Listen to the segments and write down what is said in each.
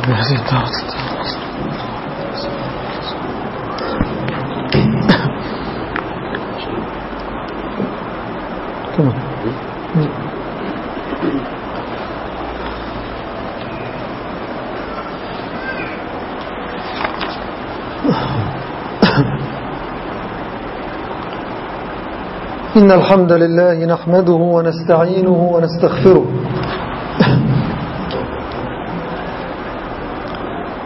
رب هذه تمام. إن الحمد لله نحمده ونستعينه ونستغفره.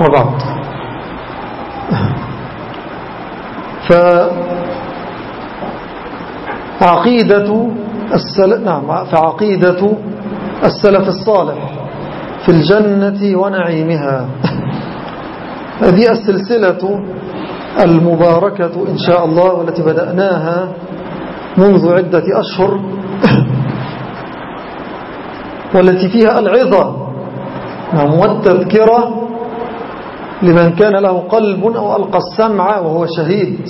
وبعد فعقيدة السلف نعم فعقيدة السلف الصالح في الجنة ونعيمها. هذه السلسلة المباركة إن شاء الله والتي بدأناها منذ عدة أشهر. والتي فيها العظة نعم والتذكرة لمن كان له قلب أو ألقى السمع وهو شهيد.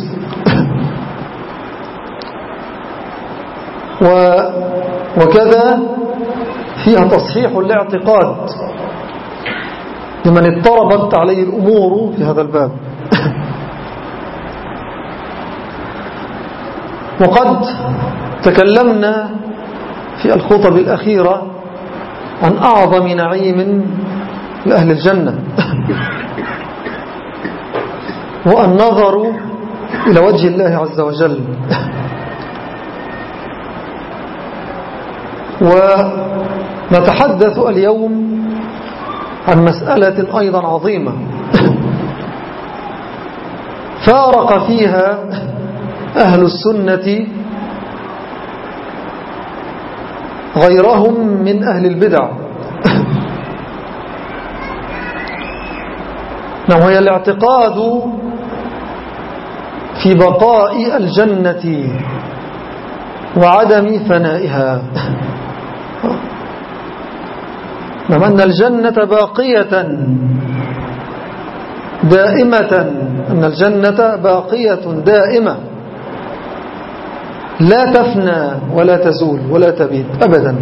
وكذا فيها تصحيح الاعتقاد لمن اضطربت عليه الأمور في هذا الباب. وقد تكلمنا في الخطب الأخيرة عن أعظم نعيم لأهل الجنة. والنظر إلى وجه الله عز وجل. ونتحدث اليوم عن مسألة أيضا عظيمة. فارق فيها أهل السنة غيرهم من أهل البدع. نعم هي الاعتقاد في بقاء الجنة وعدم فنائها. نعم أن الجنة باقية دائمة. أن الجنة باقية دائمة. لا تفنى ولا تزول ولا تبيد أبدا.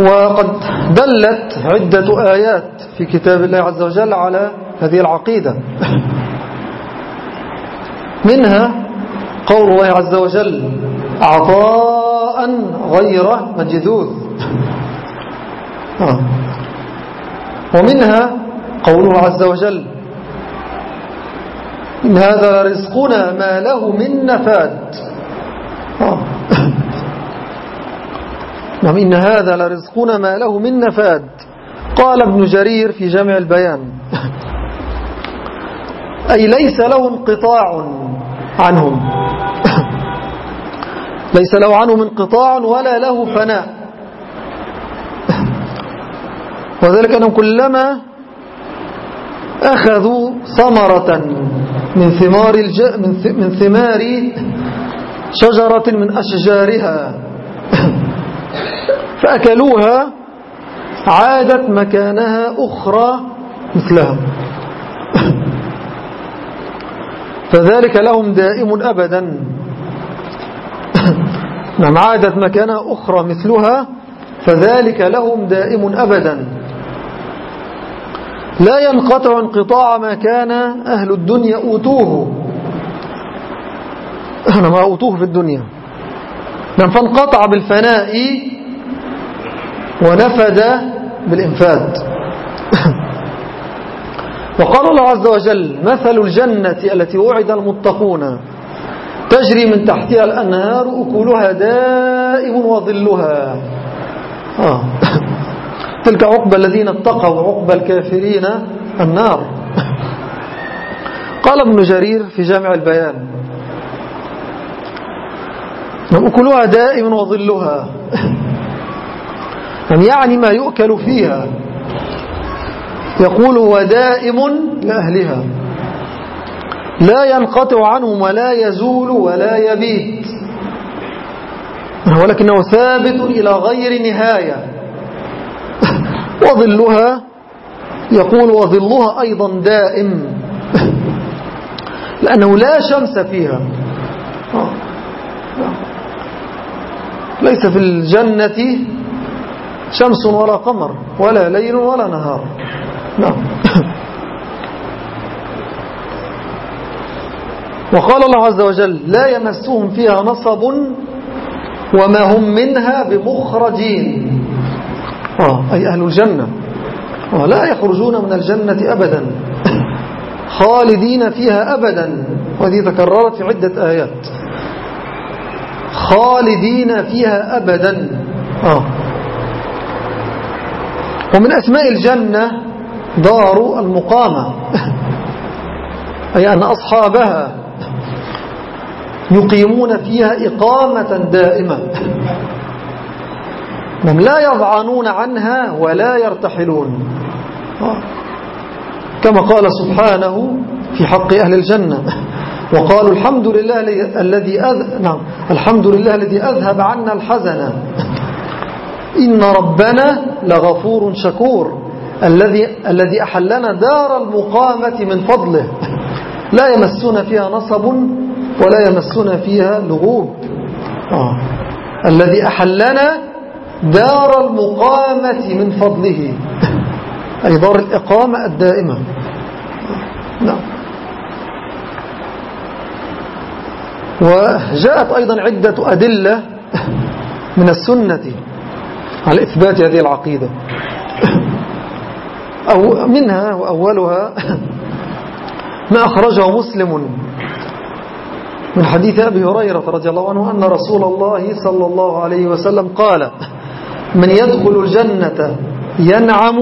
وقد دلت عدة آيات في كتاب الله عز وجل على هذه العقيدة منها قول الله عز وجل عطاء غير مجذوذ آه. ومنها قوله عز وجل إن هذا رزقنا ما له من نفاد آه. نعم إن هذا لرزقنا ما له من نفاد. قال ابن جرير في جامع البيان. أي ليس له انقطاع عنهم. ليس له عنهم انقطاع ولا له فناء. وذلك أنهم كلما أخذوا ثمرة من ثمار, الج... من ثمار شجرة من أشجارها. فأكلوها عادت مكانها أخرى مثلها. فذلك لهم دائم أبدا. نعم عادت مكانها أخرى مثلها فذلك لهم دائم أبدا. لا ينقطع انقطاع ما كان أهل الدنيا أوتوه. ما أوتوه في الدنيا. نعم فانقطع بالفناء ونفد بالإنفاد. وقال الله عز وجل مثل الجنة التي وعد المتقون. تجري من تحتها الأنهار أكلها دائم وظلها. آه. تلك عقبى الذين اتقوا وعقبى الكافرين النار. قال ابن جرير في جامع البيان أكلها دائم وظلها. يعني ما يؤكل فيها؟ يقول ودائم لأهلها. لا ينقطع عنهم ولا يزول ولا يبيت. ولكنه ثابت إلى غير نهاية. وظلها يقول وظلها أيضا دائم. لأنه لا شمس فيها. ليس في الجنة شمس ولا قمر ولا ليل ولا نهار. نعم. وقال الله عز وجل لا يمسهم فيها نصب وما هم منها بمخرجين. آه أي أهل الجنة. آه لا يخرجون من الجنة أبدا. خالدين فيها أبدا. وهذه تكررت في عدة آيات. خالدين فيها أبدا. آه. ومن أسماء الجنة دار المقامة. أي أن أصحابها يقيمون فيها إقامة دائمة. هم لا يضعنون عنها ولا يرتحلون. كما قال سبحانه في حق أهل الجنة. وقالوا الحمد لله الذي أذ... نعم الحمد لله الذي أذهب عنا الحزن. إن ربنا لغفور شكور. الذي الذي أحلنا دار المقامة من فضله. لا يمسون فيها نصب ولا يمسون فيها لغوب. آه. الذي أحلنا دار المقامة من فضله. أي دار الإقامة الدائمة. نعم. وجاءت أيضا عدة أدلة من السنة. على إثبات هذه العقيدة أو منها وأولها ما أخرجه مسلم من حديث أبي هريرة رضي الله عنه أن رسول الله صلى الله عليه وسلم قال من يدخل الجنة ينعم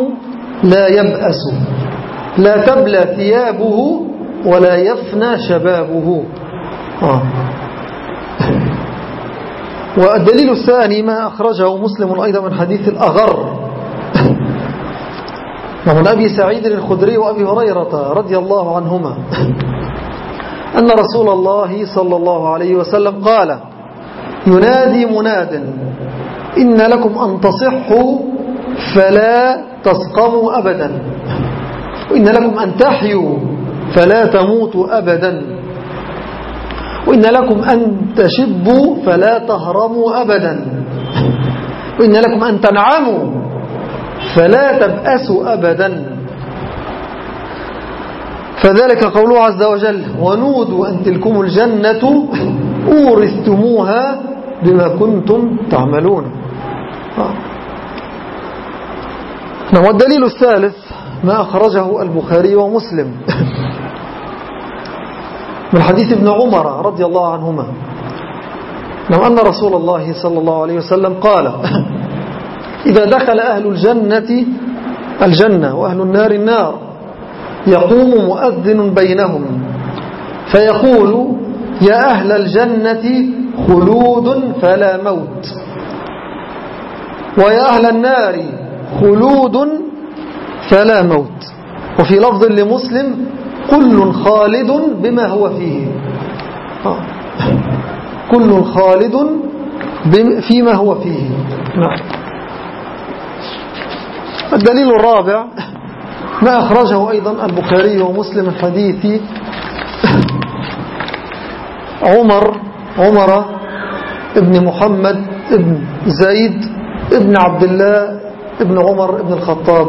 لا يبأس لا تبلى ثيابه ولا يفنى شبابه آه. والدليل الثاني ما أخرجه مسلم أيضا من حديث الأغر. ومن أبي سعيد الخدري وأبي هريرة رضي الله عنهما. أن رسول الله صلى الله عليه وسلم قال ينادي مناد إن لكم أن تصحوا فلا تسقموا أبدا وإن لكم أن تحيوا فلا تموتوا أبدا. وإن لكم أن تشبوا فلا تهرموا أبدا. وإن لكم أن تنعموا فلا تبأسوا أبدا. فذلك قوله عز وجل ونودوا أن تلكم الجنة أورثتموها بما كنتم تعملون. نعم. والدليل الثالث ما أخرجه البخاري ومسلم. من حديث ابن عمر رضي الله عنهما. لو أن رسول الله صلى الله عليه وسلم قال إذا دخل أهل الجنة الجنة وأهل النار النار يقوم مؤذن بينهم فيقول يا أهل الجنة خلود فلا موت. ويا أهل النار خلود فلا موت. وفي لفظ لمسلم كل خالد بما هو فيه. كل خالد فيما هو فيه. نعم. الدليل الرابع ما أخرجه أيضا البخاري ومسلم الحديث عمر عمر ابن محمد ابن زيد ابن عبد الله ابن عمر ابن الخطاب.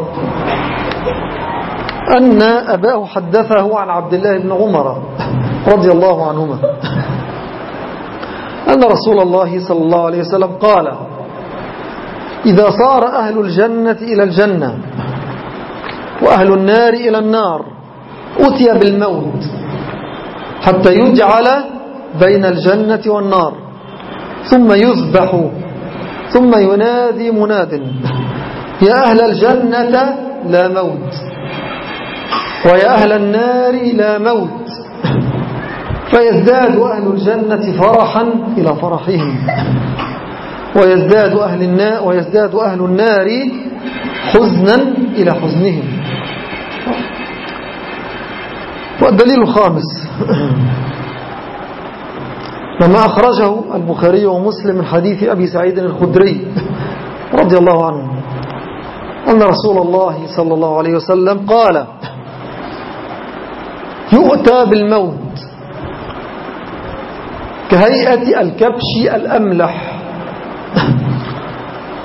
أن أباه حدثه عن عبد الله بن عمر رضي الله عنهما. أن رسول الله صلى الله عليه وسلم قال إذا صار أهل الجنة إلى الجنة وأهل النار إلى النار أتي بالموت حتى يجعل بين الجنة والنار ثم يذبح ثم ينادي مناد يا أهل الجنة لا موت. ويا أهل النار لا موت. فيزداد أهل الجنة فرحا إلى فرحهم. ويزداد أهل النار, ويزداد أهل النار حزنا إلى حزنهم. والدليل الخامس. لما أخرجه البخاري ومسلم من حديث أبي سعيد الخدري رضي الله عنه أن رسول الله صلى الله عليه وسلم قال يؤتى بالموت كهيئة الكبش الأملح.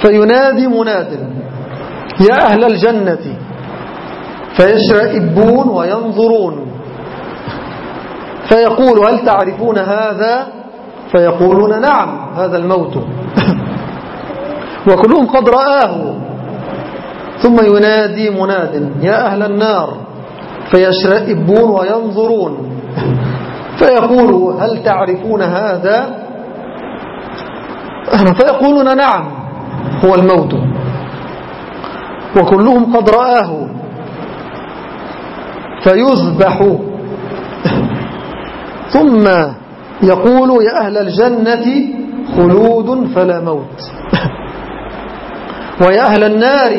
فينادي مناد يا أهل الجنة فيشرئبون وينظرون. فيقول هل تعرفون هذا؟ فيقولون نعم هذا الموت. وكلهم قد رآه. ثم ينادي مناد يا أهل النار فيشرئبون وينظرون. فيقول هل تعرفون هذا؟ فيقولون نعم هو الموت. وكلهم قد رآه. فيذبح. ثم يقول يا أهل الجنة خلود فلا موت. ويا أهل النار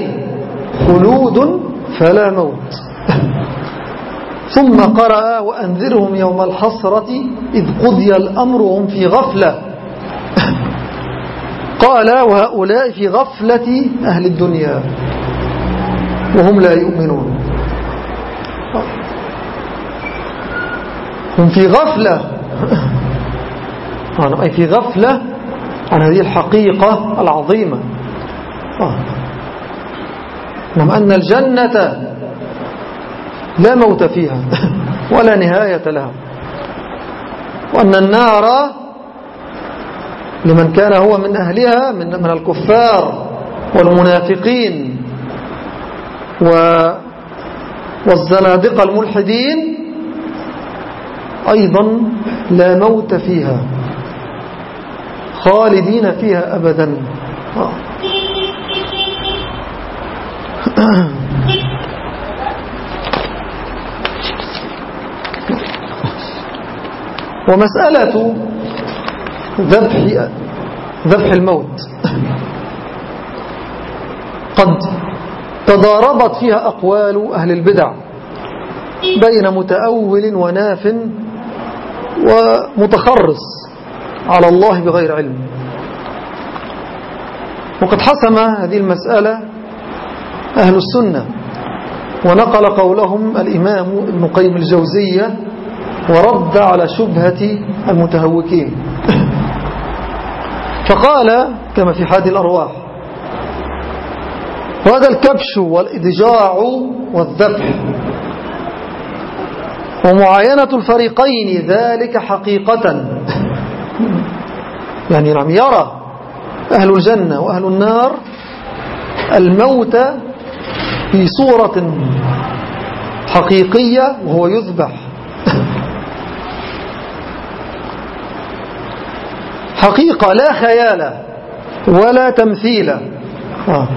خلود فلا موت. ثم قرأ وأنذرهم يوم الحسرة إذ قضي الأمر وهم في غفلة. قال وهؤلاء في غفلة أهل الدنيا. وهم لا يؤمنون. هم في غفلة. أي في غفلة عن هذه الحقيقة العظيمة. نعم أن الجنة لا موت فيها ولا نهاية لها. وأن النار لمن كان هو من أهلها من, من الكفار والمنافقين و والزنادقة الملحدين أيضا لا موت فيها. خالدين فيها أبدا آه. ومسألة ذبح ذبح الموت. قد تضاربت فيها أقوال أهل البدع بين متأول وناف ومتخرص على الله بغير علم. وقد حسم هذه المسألة أهل السنة ونقل قولهم الإمام ابن قيم الجوزية ورد على شبهة المتهوكين. فقال كما في حاد الأرواح وهذا الكبش والإضجاع والذبح ومعاينة الفريقين ذلك حقيقة. يعني نعم يرى أهل الجنة وأهل النار الموت في صورة حقيقية وهو يذبح. حقيقة لا خيال ولا تمثيل. آه.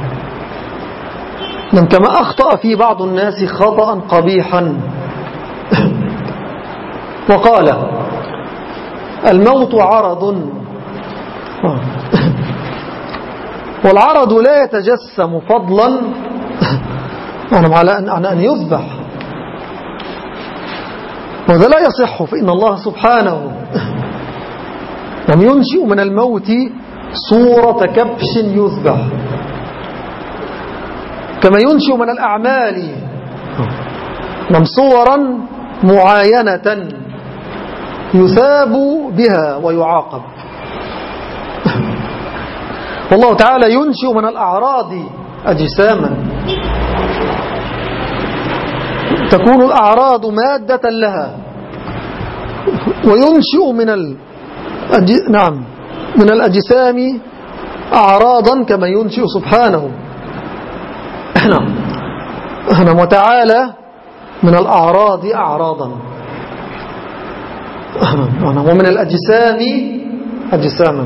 من كما أخطأ في بعض الناس خطأ قبيحا. وقال الموت عرض. آه. والعرض لا يتجسم فضلا. على أن, أن يذبح. وهذا لا يصح فإن الله سبحانه لم ينشئ من الموت صورة كبش يذبح. كما ينشئ من الأعمال صورا معاينة يثاب بها ويعاقب. والله تعالى ينشئ من الأعراض أجساما. تكون الأعراض مادة لها. وينشئ من. نعم. من الأجسام أعراضا كما ينشئ سبحانه. نعم. نعم وتعالى من الأعراض أعراضا. ومن الأجسام أجساما.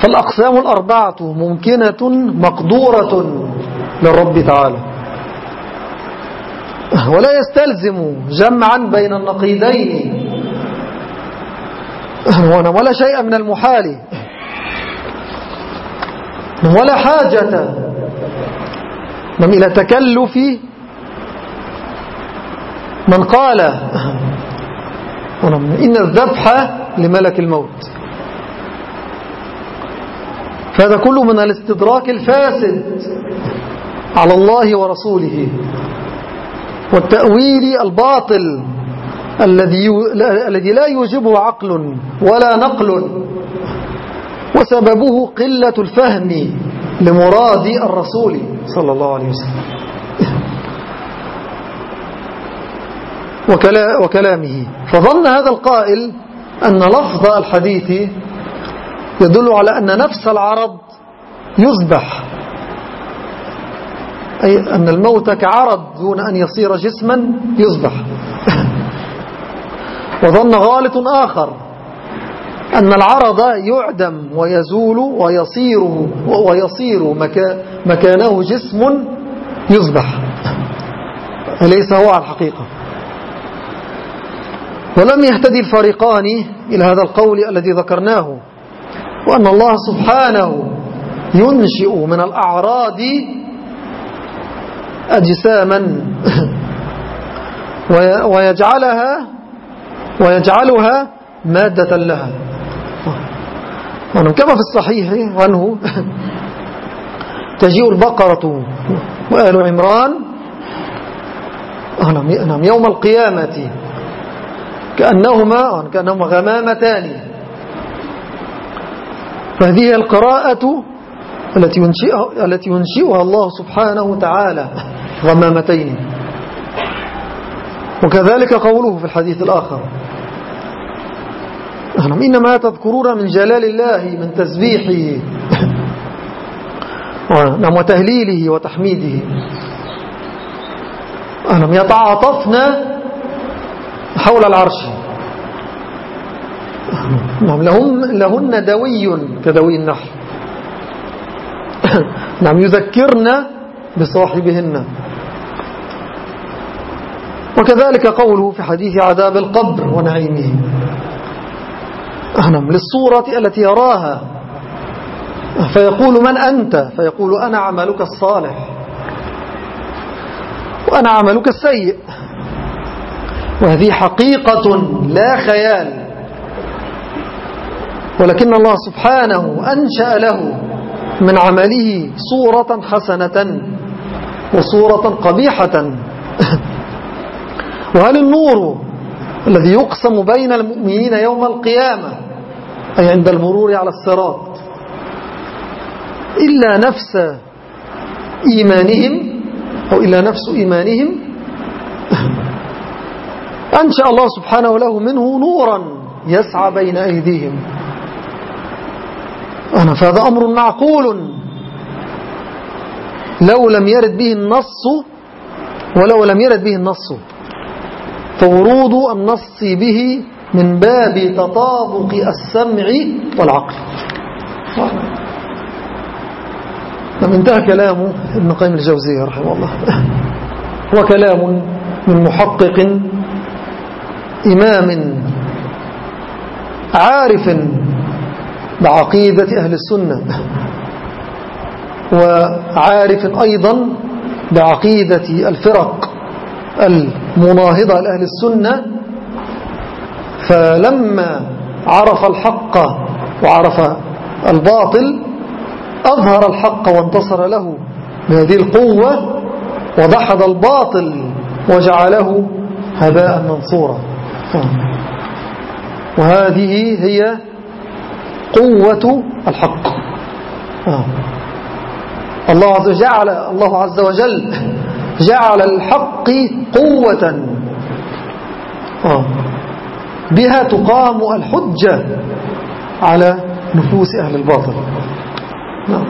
فالأقسام الأربعة ممكنة مقدورة للرب تعالى. ولا يستلزم جمعا بين النقيضين. ولا شيء من المحال. ولا حاجة. من إلى تكلف من قال. إن الذبح لملك الموت. فهذا كله من الاستدراك الفاسد على الله ورسوله. والتأويل الباطل. الذي الذي لا يوجبه عقل ولا نقل. وسببه قلة الفهم لمراد الرسول صلى الله عليه وسلم. وكلامه. فظن هذا القائل أن لفظ الحديث يدل على أن نفس العرض يذبح. أي أن الموت كعرض دون أن يصير جسما يذبح. وظن غالط آخر أن العرض يعدم ويزول ويصير ويصير مكانه جسم يذبح أليس هو على الحقيقة. ولم يهتدي الفريقان إلى هذا القول الذي ذكرناه وأن الله سبحانه ينشئ من الأعراض أجساما ويجعلها ويجعلها مادة لها. كما في الصحيح عنه تجيء البقرة وآل عمران. نعم يوم القيامة. كأنهما كأنهما غمامتان. فهذه القراءة التي ينشئها, التي ينشئها الله سبحانه وتعالى غمامتين. وكذلك قوله في الحديث الآخر نعم إنما تذكرون من جلال الله من تسبيحه وتهليله وتحميده. نعم يتعاطفن حول العرش. نعم لهم لهن دوي كدوي النحل. نعم يذكرن بصاحبهن. وكذلك قوله في حديث عذاب القبر ونعيمه. نعم للصورة التي يراها. فيقول من أنت؟ فيقول أنا عملك الصالح. وأنا عملك السيء. وهذه حقيقة لا خيال. ولكن الله سبحانه أنشأ له من عمله صورة حسنة وصورة قبيحة. وهل النور الذي يقسم بين المؤمنين يوم القيامة أي عند المرور على الصراط. إلا نفس إيمانهم أو إلا نفس إيمانهم. أنشأ الله سبحانه له منه نورا يسعى بين أيديهم. أنا فهذا أمر معقول. لو لم يرد به النص ولو لم يرد به النص فورود النص به من باب تطابق السمع والعقل. انتهى كلام ابن قيم الجوزية رحمه الله. هو كلام من محقق إمام عارف بعقيدة أهل السنة وعارف أيضا بعقيدة الفرق المناهضة لأهل السنة فلما عرف الحق وعرف الباطل أظهر الحق وانتصر له بهذه القوة ودحض الباطل وجعله هباء منصورا. وهذه هي قوة الحق. الله عز وجل الله عز وجل جعل الحق قوة. بها تقام الحجة على نفوس أهل الباطل. نعم.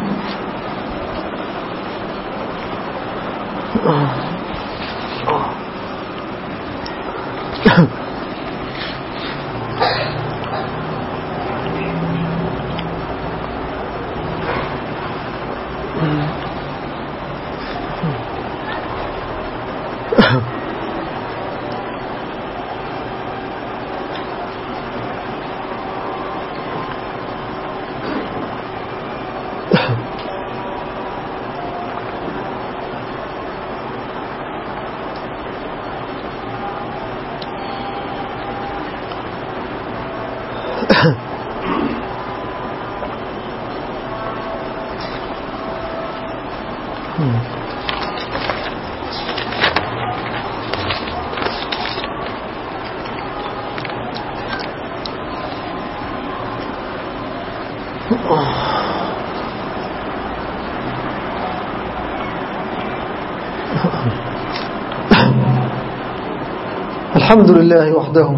الحمد لله وحده.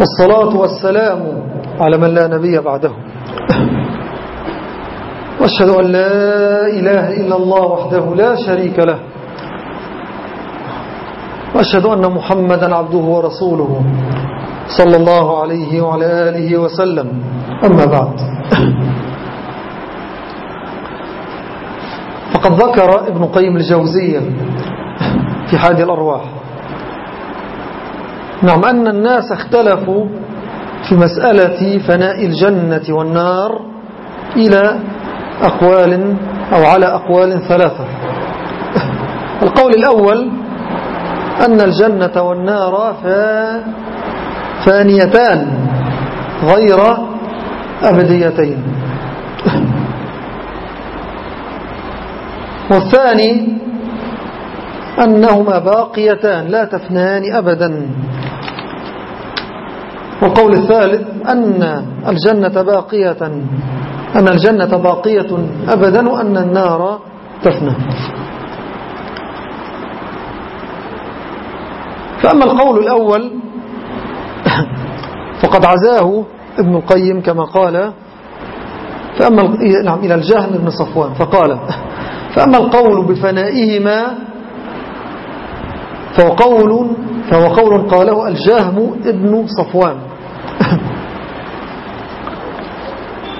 والصلاة والسلام على من لا نبي بعده. وأشهد أن لا إله إلا الله وحده لا شريك له. وأشهد أن محمدا عبده ورسوله صلى الله عليه وعلى آله وسلم. أما بعد. فقد ذكر ابن قيم الجوزية في حادي الأرواح. نعم أن الناس اختلفوا في مسألة فناء الجنة والنار إلى أقوال أو على أقوال ثلاثة. القول الأول أن الجنة والنار فانيتان غير أبديتين. والثاني أنهما باقيتان لا تفنان أبدا. والقول الثالث أن الجنة باقية أن الجنة باقية أبدا وأن النار تفنى. فأما القول الأول فقد عزاه ابن القيم كما قال فأما نعم إلى الجهم بن صفوان فقال فأما القول بفنائهما فهو قول, فهو قول قاله الجهم ابن صفوان.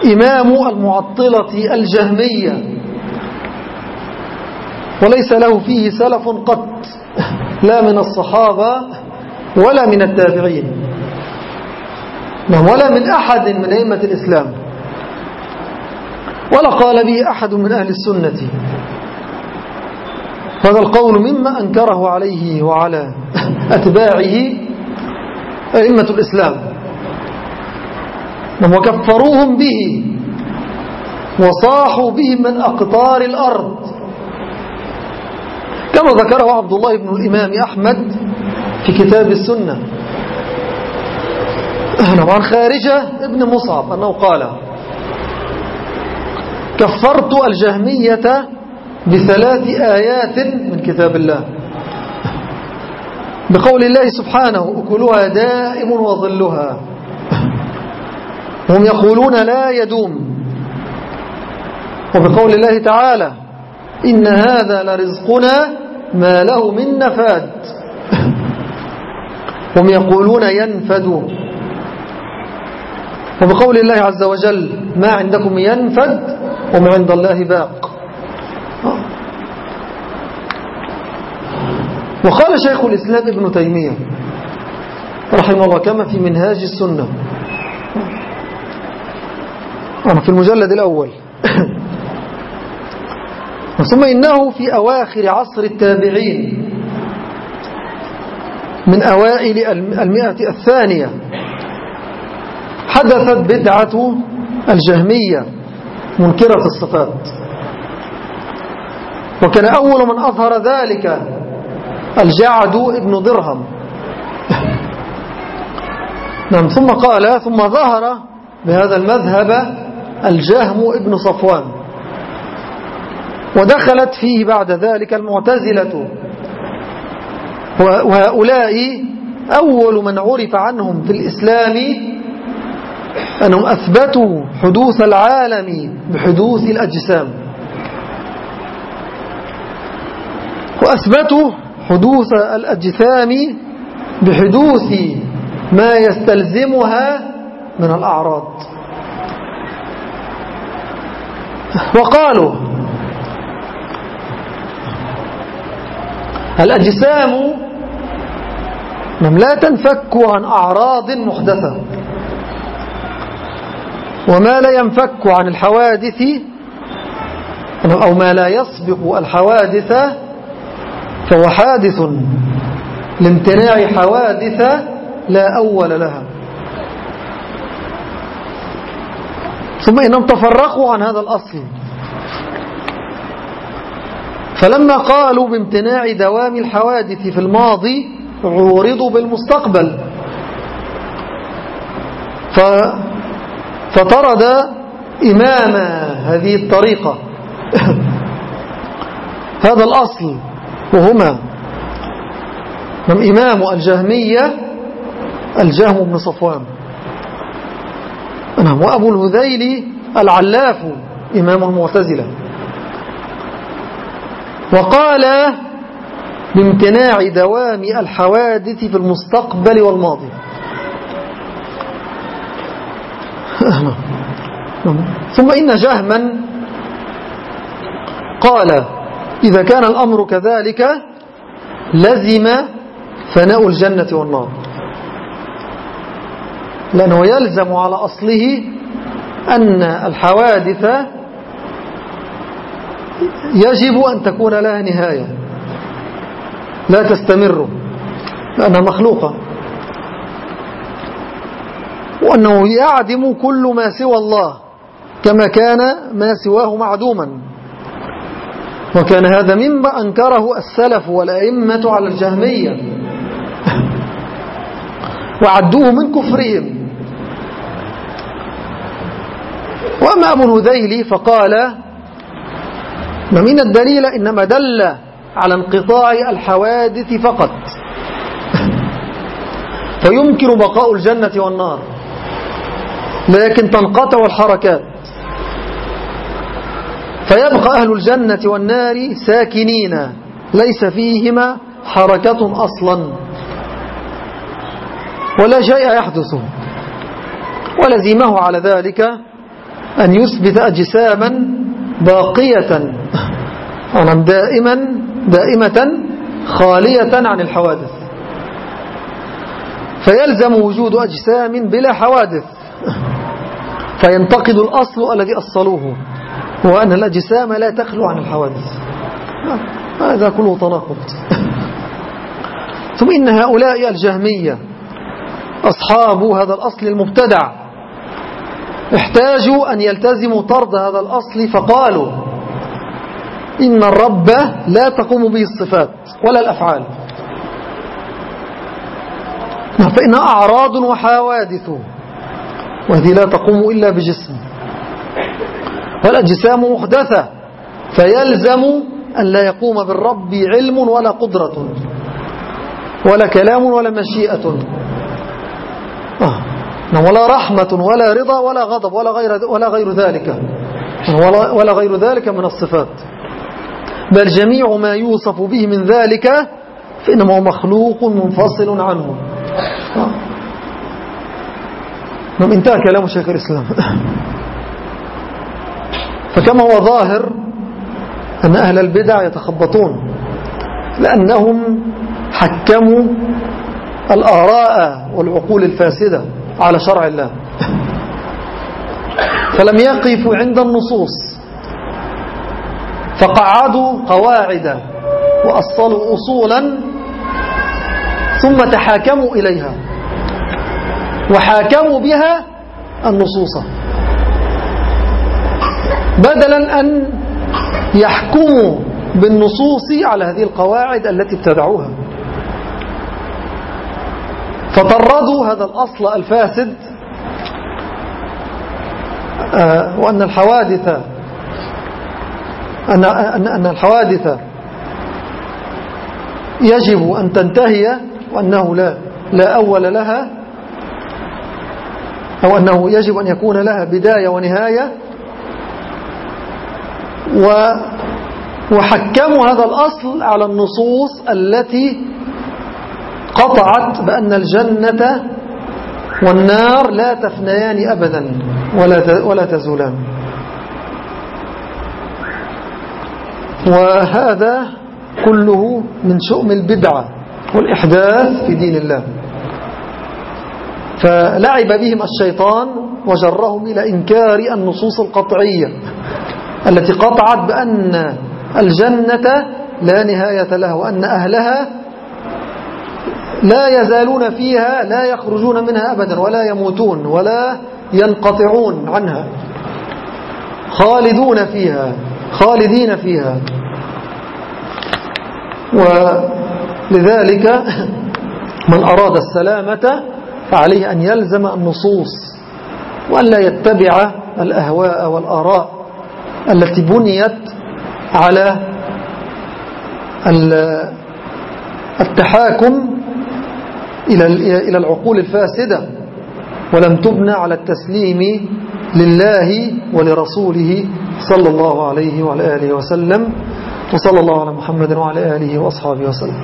إمام المعطلة الجهمية. وليس له فيه سلف قط. لا من الصحابة ولا من التابعين. ولا من أحد من أئمة الإسلام. ولا قال به أحد من أهل السنة. هذا القول مما أنكره عليه وعلى أتباعه أئمة الإسلام. وكفروهم به وصاحوا به من أقطار الأرض. كما ذكره عبد الله بن الإمام أحمد في كتاب السنة. عن خارجة ابن مصعب أنه قال كفرت الجهمية بثلاث آيات من كتاب الله. بقول الله سبحانه أكلها دائم وظلها. هم يقولون لا يدوم. وبقول الله تعالى إن هذا لرزقنا ما له من نفاد. هم يقولون ينفد. وبقول الله عز وجل ما عندكم ينفد؟ وما عند الله باق. وقال شيخ الإسلام ابن تيمية رحمه الله كما في منهاج السنة. في المجلد الأول. ثم إنه في أواخر عصر التابعين. من أوائل المئة الثانية. حدثت بدعة الجهمية. منكرة الصفات. وكان أول من أظهر ذلك الجعد ابن درهم. نعم ثم قال ثم ظهر بهذا المذهب الجهم ابن صفوان. ودخلت فيه بعد ذلك المعتزلة. وهؤلاء أول من عرف عنهم في الإسلام أنهم أثبتوا حدوث العالم بحدوث الأجسام. وأثبتوا حدوث الأجسام بحدوث ما يستلزمها من الأعراض. وقالوا الأجسام لا تنفك عن أعراض محدثة وما لا ينفك عن الحوادث أو ما لا يسبق الحوادث فهو حادث لامتناع حوادث لا أول لها. ثم إنهم تفرقوا عن هذا الأصل. فلما قالوا بامتناع دوام الحوادث في الماضي عورضوا بالمستقبل. ف فطرد إمام هذه الطريقة. هذا الأصل. وهما من إمام الجهمية الجهم بن صفوان. نعم وأبو الهذيل العلاف إمام المعتزلة. وقال بامتناع دوام الحوادث في المستقبل والماضي. ثم إن جهما قال إذا كان الأمر كذلك لزم فناء الجنة والنار. لأنه يلزم على أصله أن الحوادث يجب أن تكون لها نهاية لا تستمر لأنها مخلوقة. وأنه يعدم كل ما سوى الله كما كان ما سواه معدوما. وكان هذا مما أنكره السلف والأئمة على الجهمية. وعدوه من كفرهم. وأما أبو الهذيل فقال ومن الدليل إنما دل على انقطاع الحوادث فقط. فيمكن بقاء الجنة والنار. لكن تنقطع الحركات. فيبقى أهل الجنة والنار ساكنين. ليس فيهما حركة أصلا. ولا شيء يحدث. ولزمه على ذلك أن يثبت أجساما باقية. دائما دائمة خالية عن الحوادث. فيلزم وجود أجسام بلا حوادث. فينتقد الأصل الذي أصلوه هو أن الأجسام لا تخلو عن الحوادث. هذا كله تناقض. ثم إن هؤلاء الجهمية أصحاب هذا الأصل المبتدع احتاجوا أن يلتزموا طرد هذا الأصل فقالوا إن الرب لا تقوم به الصفات ولا الأفعال. فإنها أعراض وحوادث وهذه لا تقوم إلا بجسم. والأجسام محدثة فيلزم أن لا يقوم بالرب علم ولا قدرة. ولا كلام ولا مشيئة. آه. ولا رحمة ولا رضا ولا غضب ولا غير, ولا غير ذلك. ولا, ولا غير ذلك من الصفات. بل جميع ما يوصف به من ذلك فإنما هو مخلوق منفصل عنه. آه. نعم انتهى كلام شيخ الإسلام. فكما هو ظاهر أن أهل البدع يتخبطون لأنهم حكموا الآراء والعقول الفاسدة على شرع الله. فلم يقفوا عند النصوص فقعدوا قواعد وأصلوا أصولا ثم تحاكموا إليها. وحاكموا بها النصوص. بدلا أن يحكموا بالنصوص على هذه القواعد التي ابتدعوها. فطردوا هذا الأصل الفاسد آه، وأن الحوادث أن, أن, أن الحوادث يجب أن تنتهي وأنه لا, لا أول لها أو أنه يجب أن يكون لها بداية ونهاية و وحكموا هذا الأصل على النصوص التي قطعت بأن الجنة والنار لا تفنيان أبدا ولا ولا تزولان. وهذا كله من شؤم البدعة والإحداث في دين الله. فلعب بهم الشيطان وجرهم إلى إنكار النصوص القطعية التي قطعت بأن الجنة لا نهاية لها وأن أهلها لا يزالون فيها لا يخرجون منها أبدا ولا يموتون ولا ينقطعون عنها. خالدون فيها خالدين فيها. ولذلك من أراد السلامة فعليه أن يلزم النصوص وأن لا يتبع الأهواء والآراء التي بنيت على التحاكم إلى العقول الفاسدة ولم تبنى على التسليم لله ولرسوله صلى الله عليه وعلى آله وسلم وصلى الله على محمد وعلى آله وأصحابه وسلم.